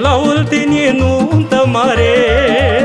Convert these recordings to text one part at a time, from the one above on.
La Oltenie nuntă mare.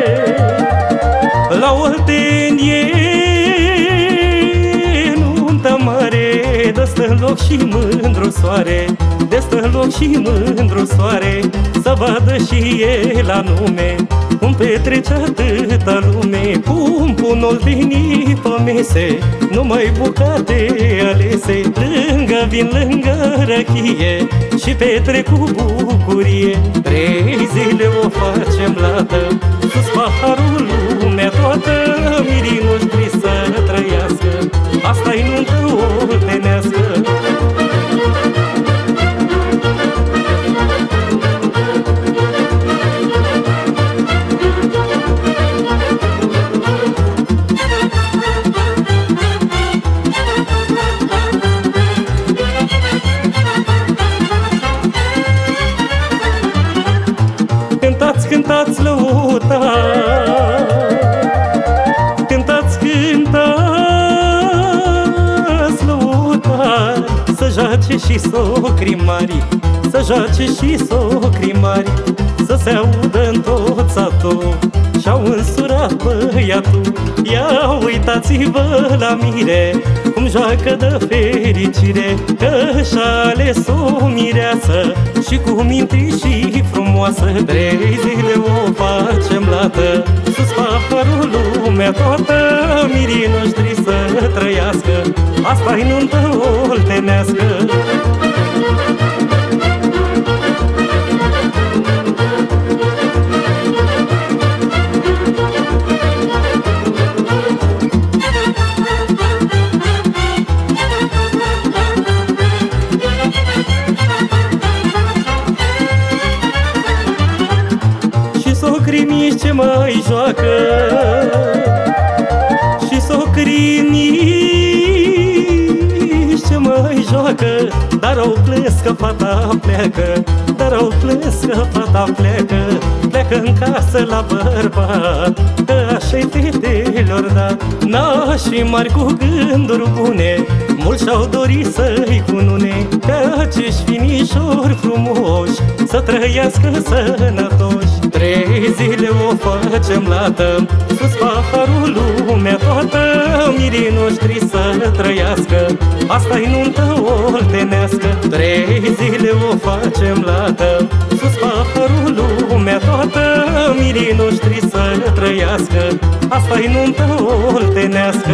Dă stă loc și mândru soare De stă loc și mândru soare Să vadă și el la nume Cum petrece atâta lume Cum pun oltenii pe mese Numai bucate alese Lângă vin, lângă răchie Și petrec cu bucurie. Trei zile o facem lată Sus paharul Cântați, cântați lăuta Cântați, cântați lăuta Să joace și socrii mari Să joace și socrii mari Să se audă în tot satul Și-au însurat băiatul. Ia uitați-vă la mire Cum joacă de fericire Că și-a ales o mireasă Și cu minte și frumoasă. Trei zile o facem lată Sus paharul lumea toată Mirii noștri să trăiască. Asta-i nuntă oltenească Și socrii mici ce mai joacă Și socrii mici ce mai joacă. Dar au plâns că fata pleacă Dar au plâns că fata pleacă Pleacă în casă la bărbat. Că așa-i fetelor da Nașii mari cu gânduri bune Mulți și-au dorit să-i cunune Că acești finișori frumoși Să trăiască sănătoși. Trei zile o facem lată Sus paharul lumea toată Mirii noștri să trăiască. Asta-i nuntă oltenească Trei zile o facem lată Sus paharul lumea toată Mirii noștri să trăiască. Asta-i nuntă oltenească